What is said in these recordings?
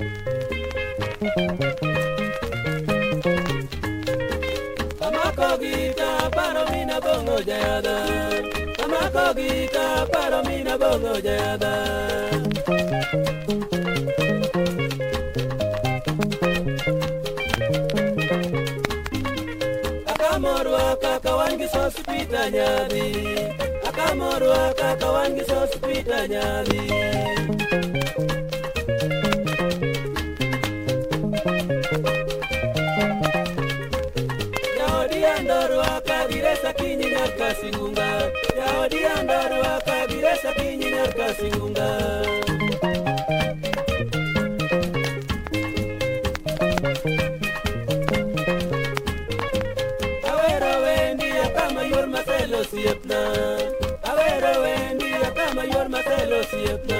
Amako gita paro mina bongo jada Amako gita paro mina bongo jada Akamorwa kaka wangi sospita nyadi Akamorwa kaka wangi sospita nyadi Akamorwa kaka wangi sospita nyadi kabiresa kinyinar kasingunga yaodiandarwa kabiresa kinyinar kasingunga awera wendi akama yor maselo siepna awera wendi más de los siepna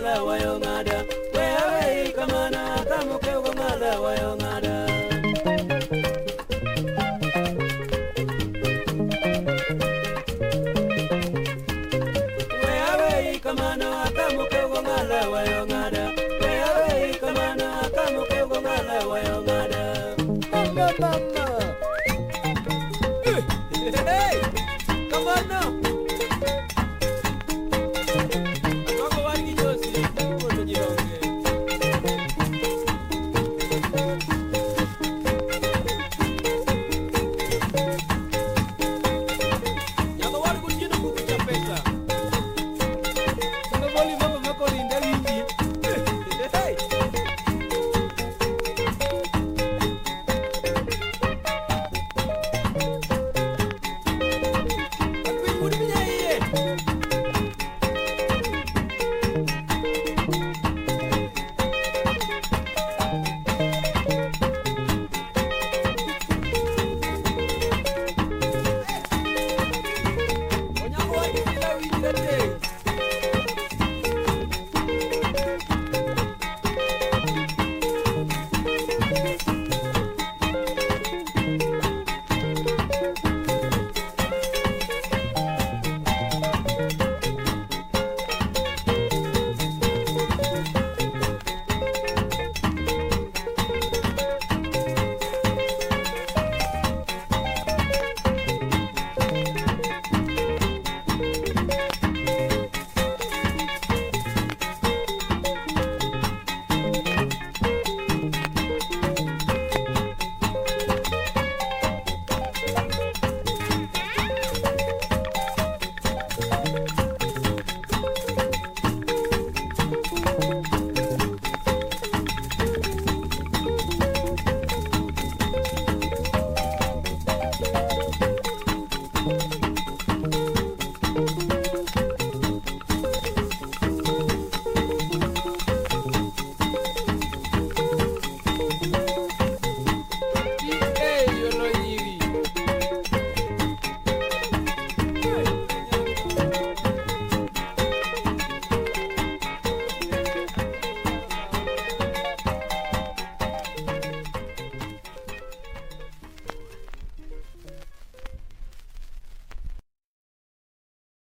I that way, oh, day.